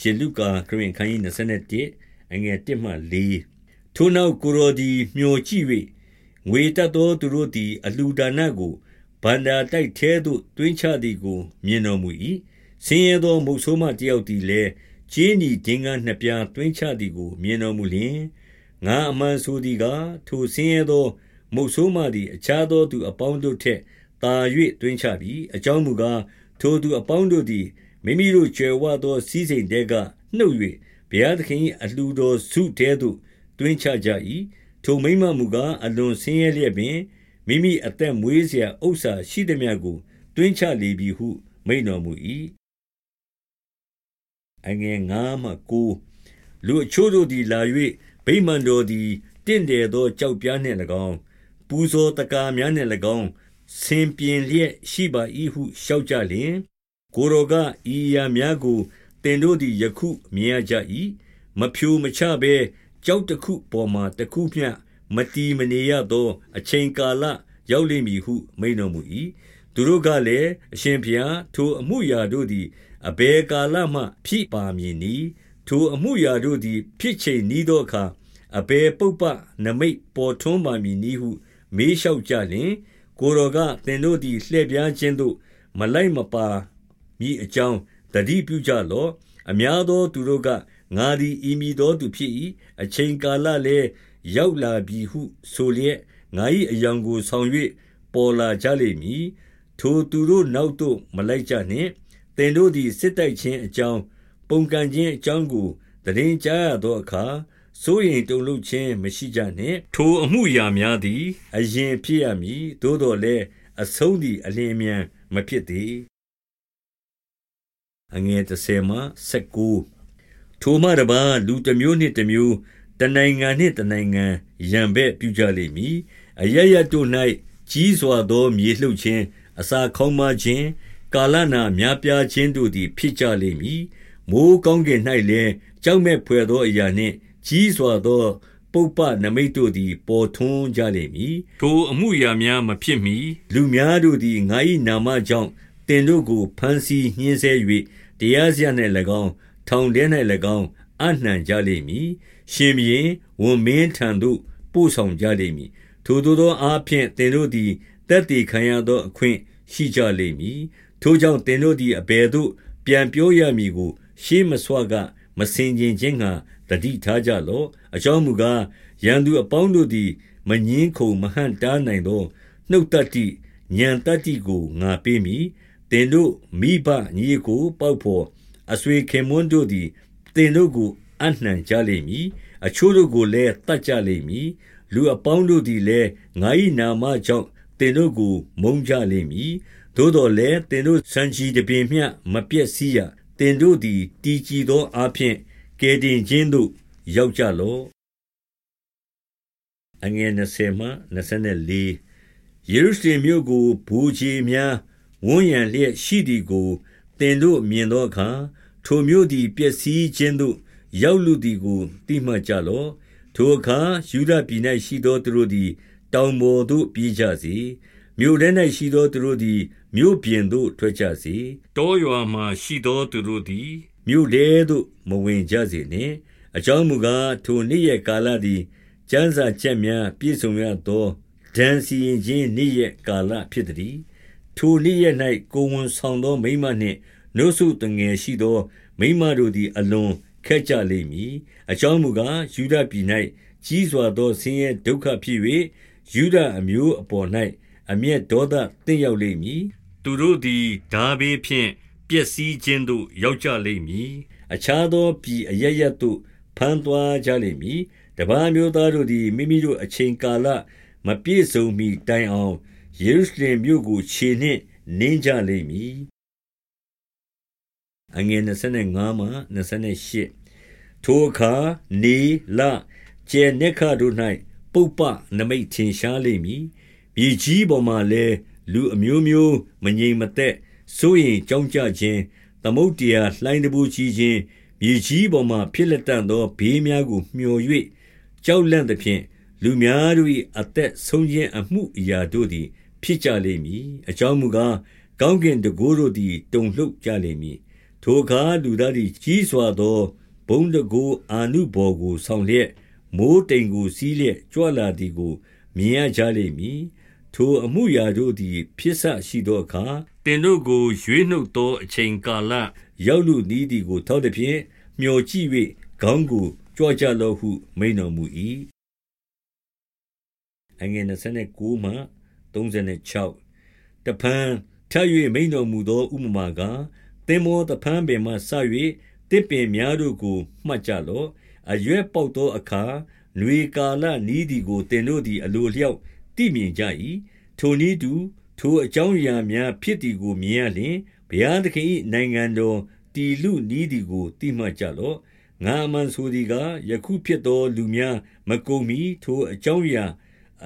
ရှင်လုကာခရစ်အခန်းကြီး21အငယ်1မှ4ထိုနောက်ကိုရောဒီမျောကြည့်၍ငွေတတ်သောသူတို့သည် အလှူဒါနကိုဗန္ဒာတိုက်ထဲသို့တွင်းချသည်ကို မြင်တော်မူ၏ဆင်းရဲသောမုတ်ဆိုးမတယောက်သည်လည်းကျင်းဤဒင်္ဂနှစ်ပြားတွင်းချသည်ကို မြင်တော်မူလျင်ငါအမှန်ဆိုသည်ကားထိုဆင်းရဲသောမုတ်ဆိုးမသည်အခြားသောသူအပေါင်းတို့ထက်သာ၍တွင်းချပြီအကြောင်းမူကားထိုသူအပေါင်းတို့သည် မိမိတို့ကြွယ်ဝသော စည်းစိမ်တဲကနှုတ်၍ဘုရားသခင်၏အလှူတော်စုတဲသို့တွင်ချကြ၏ထိုမိမမူကားအလွန်ဆင်းရဲလျက်ပင်မိမိအသက်မွေးစရာဥစ္စာရှိသည်များကိုတွင်ချလေပြီဟု မိန်တော်မူ၏အငယ်9မှ9လူအချို့တို့သည်လာ၍ဗိမာန်တော်သည်တင့်တယ်သောကြောက်ပြားနှင့်၎င်းပူဇော်တကာများနှင့်၎င်းဆင်ပြင်းလျက်ရှိပါ၏ဟုရှောက်ကြလျင် ကိုရောကဤအရာများကိုတင်တို့သည် ယခုမြင်ရကြ၏မဖြူမချဘဲကြောက်တခုပေါ်မှာ တခုမျှ မတီမနေရသော အချိန်ကာလ ရောက်လိမ့်မည်ဟု မိန်တော်မူ၏သူတို့ကလည်း အရှင်ဘုရား ထိုအမှုရာတို့သည် အဘယ်ကာလမှ ဖြစ်ပါမည်နည်း ထိုအမှုရာတို့သည် ဖြစ်ချိန်နီးသောအခါ အဘယ်ပုပ္ပနမိတ်ပေါ်ထွန်းပါမည်နည်းဟု မေးလျှောက်ကြလျင် ကိုတော်က သင်တို့သည် လှည့်ပြားခြင်းသို့ မလိုက်မပါ မည်အကြောင်းတတိပြုကြလော့အများသောသူတို့ကငါသည်ဤမည်သောသူဖြစ်၏အချိန်ကာလလည်းရောက်လာပြီဟု ဆိုလျက်ငါ၏အယောင်ကိုဆောင်၍ပေါ်လာကြလိမ့်မည်ထိုသူတို့နောက်သို့မလိုက်ကြနှင့်သင်တို့သည်စစ်တိုက်ခြင်းအကြောင်းပုန်ကန်ခြင်းအကြောင်းကိုတရင်ကြားရသောအခါစိုးရင်တုန်လှုပ်ခြင်းမရှိကြနှင့်ထိုအမှုရာများသည် အရင်ဖြစ်ရမည်သို့တော်လည်းအဆုံးသည်အလင်းအမြန်မဖြစ်သေး အငယ်30မှ19ထိုမှတပါလူတစ်မျိုးနှင့်တစ်မျိုးတနိုင်ငံနှင့်တနိုင်ငံရံဘဲ့ပြုကြလိမ့်မည်အရရတို့၌ကြီးစွာသောမြေလှုပ်ခြင်းအစာခေါင်းမခြင်းကာလနာများပြားခြင်းတို့သည် ဖြစ်ကြလိမ့်မည်မိုးကောင်းကင်၌လည်းကြောက်မဲ့ဖွယ်သောအရာနှင့်ကြီးစွာသောပုပ္ပနမိတ်တို့သည် ပေါ်ထွန်းကြလိမ့်မည်ထိုအမှုရာများမဖြစ်မီလူများတို့သည်ငါ၏နာမကြောင့်တင်တို့ကိုဖမ်းဆီးညှင်းဆဲ၍ တရားစရ၌၎င်းထောင်ထဲ၌၎င်းအနှံကြလိမ့်မည်ရှင်ဘရင်ဝန်မင်းထံသို့ပို့ဆောင်ကြလိမ့်မည်ထိုသို့သောအားဖြင့်တင်တို့သည်တက်တည်ခံရသောအခွင့်ရှိကြလိမ့်မည်ထိုကြောင့်တင်တို့သည်အဘယ်သို့ပြန်ပြောရမည်ကို ရှေးမဆွကမစင်ကျင်ခြင်းငှာတတိထားကြလော့အကြောင်းမူကားရန်သူအပေါင်းတို့သည်မငင်းခုံမဟန့်တားနိုင်သောနှုတ်တတ္တိညံတတ္တိကိုငါပေးမည် တင်တို့မိဘညီကိုပေါက်ဖို့အဆွေခင်မွန်းတို့သည်တင်တို့ကိုအနှံကြလိမ့်မည်အချို့တို့ကိုလည်းတတ်ကြလိမ့်မည်လူအပေါင်းတို့သည်လည်းငါ၏နာမကြောင့်တင်တို့ကိုမုန်းကြလိမ့်မည်သို့တော်လည်းတင်တို့စံချီတပင်မျှမပြည့်စည်ရတင်တို့သည်တည်ကြည်သောအဖြစ်ကယ်တင်ခြင်းသို့ရောက်ကြလော့အငယ်20မှ24ယေရုရှလင်မြို့ကိုဘူချီများ ဝန်းရံလျက်ရှိသည်ကိုတင်တို့မြင်သောအခါထိုမြို့သည်ပျက်စီးခြင်းသို့ရောက်လူသည်ကိုသိမှတ်ကြလော့ထိုအခါယူဒပြည်၌ရှိသောသူတို့သည် တောင်ပေါ်သို့ပြေးကြစေမြို့ထဲ၌ရှိသောသူတို့သည်မြို့ပြင်သို့ထွက်ကြစေတောရွာမှရှိသောသူတို့သည်မြို့ထဲသို့မဝင်ကြစေနှင့်အကြောင်းမူကားထိုနေ့ရက်ကာလသည်ကျမ်းစာချက်များပြည့်စုံရသောဒဏ်စီရင်ခြင်းနေ့ရက်ကာလဖြစ်သည် ထိုနေ့ရက်၌ကိုဝန်ဆောင်သောမိမနှင့်နှုတ်ဆုတငယ်ရှိသော မိမတို့သည် အလွန်ခက်ကြလိမ့်မည်အကြောင်းမူကားယူဒပြည်၌ကြီးစွာသောဆင်းရဲဒုက္ခဖြစ်၍ယူဒအမျိုးအပေါ်၌အမျက်ဒေါသတင့်ရောက်လိမ့်မည်သူတို့သည်ဓာဘေးဖြင့်ပျက်စီးခြင်းသို့ရောက်ကြလိမ့်မည်အခြားသောပြည်အရရသို့ဖမ်းသွားကြလိမ့်မည်တပားမျိုးသားတို့သည်မိမိတို့အချိန်ကာလမပြည့်စုံမီတိုင်အောင် ယေရုရှလင်မြို့ကိုခြေနှင့်နင်းကြလိမ့်မည်အငယ်25မှ28ထိုအခါနေလကျဲနေခါတို့၌ပုပ္ပနမိတ်ထင်ရှားလိမ့်မည်မြေကြီးပေါ်မှာလည်းလူအမျိုးမျိုးမငြိမ်မသက်စိုးရင်ကြောင်းကြခြင်းသမုတ်တရားလှိုင်းတပူကြီးခြင်းမြေကြီးပေါ်မှာဖြစ်လက်တန်သောဘေးများကိုမျှော်၍ကြောက်လန့်သဖြင့်လူများတို့၏အသက်ဆုံးခြင်းအမှုအရာတို့သည် ဖြစ်ကြလိမ့်မည်အကြောင်းမူကားကောင်းကင်တကိုးတို့သည်တုန်လှုပ်ကြလိမ့်မည်ထိုအခါလူသားသည်ကြီးစွာသောဘုံတကိုးအာနုဘော်ကိုဆောင်လျက်မိုးတိမ်ကိုစီးလျက်ကြွလာသည်ကိုမြင်ရကြလိမ့်မည်ထိုအမှုရာတို့သည် ဖြစ်ဆရှိသောအခါတင်တို့ကိုရွေးနှုတ်သောအချိန်ကာလရောက်လူသည်သည်ကိုထောက်သည်ဖြင့်မျောကြည့်၍ခေါင်းကိုကြွကြလောဟုမိန်တော်မူ၏အငယ်29မှ 36တဖန်ထပ်၍မိန်တော်မူသောဥပမာကားသင်္ဘောတဖန်ပင်မှဆ၍တစ်ပင်များတို့ကိုမှတ်ကြလော့အရွက်ပေါက်သောအခါနွေကာလနီးသည်ကိုတင်တို့သည်အလိုလျောက်သိမြင်ကြ၏ထိုနည်းတူထိုအကြောင်းအရာများဖြစ်သည်ကိုမြင်ရလျှင်ဘုရားသခင်၏နိုင်ငံတော်တည်လူနီးသည်ကိုသိမှတ်ကြလော့ငါအမှန်ဆိုသည်ကားယခုဖြစ်သောလူများမကုန်မီထိုအကြောင်းအရာ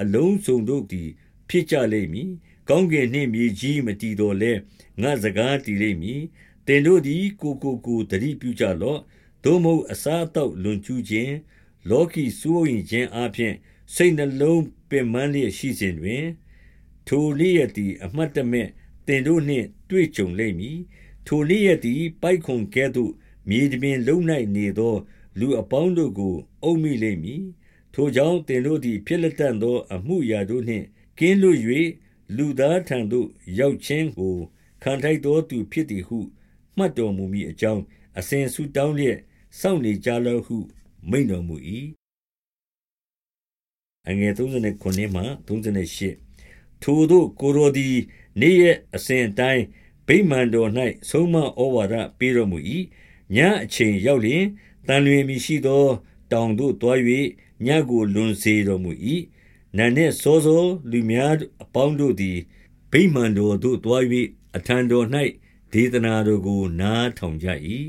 အလုံးစုံတို့သည် ဖြစ်ကြလိမ့်မည်ကောင်းကင်နှင့်မြေကြီးမတည်တော်လဲငါစကားတည်လိမ့်မည်တင်တို့သည်ကိုကိုကိုတတိပြုကြလော့သို့မဟုတ်အစားအသောက်လွန်ကျူးခြင်းလောကီစိုးရင်ခြင်းအပြင်စိတ်နှလုံးပင်ပန်းလျက်ရှိစဉ်တွင် ထိုနေ့ရက်သည်အမှတ်တမဲ့တင်တို့နှင့်တွေ့ကြုံလိမ့်မည်ထိုနေ့ရက်သည်ပိုက်ခွန်ကဲ့သို့မြေတပြင်လုံး၌နေသော လူအပေါင်းတို့ကို အုပ်မိလိမ့်မည်ထိုကြောင့်တင်တို့သည် ဖြစ်လက်တန်သော အမှုရာတို့နှင့် ကင်းလွတ်၍လူသားထံသို့ရောက်ခြင်းကိုခံထိုက်သောသူဖြစ်သည်ဟုမှတ်တော်မူမည်အကြောင်းအစဉ်ဆုတောင်းလျက်စောင့်နေကြလော့ဟု မိန်တော်မူ၏အငယ်39မှ38ထိုတို့ကိုရိုသည်နေ့ရက်အစဉ်အတိုင်းဗိမာန်တော်၌ဆုံးမဩဝါဒပေးတော်မူ၏ညအချိန်ရောက်လျင်တန်လွင်မိရှိသော တောင်သို့တွား၍ညကိုလွန်စေတော်မူ၏ နံနှင့်စောစောလူများအပေါင်းတို့သည်ဗိမာန်တော်သို့တွား၍အထံတော်၌ဒေသနာတော်ကို နားထောင်ကြ၏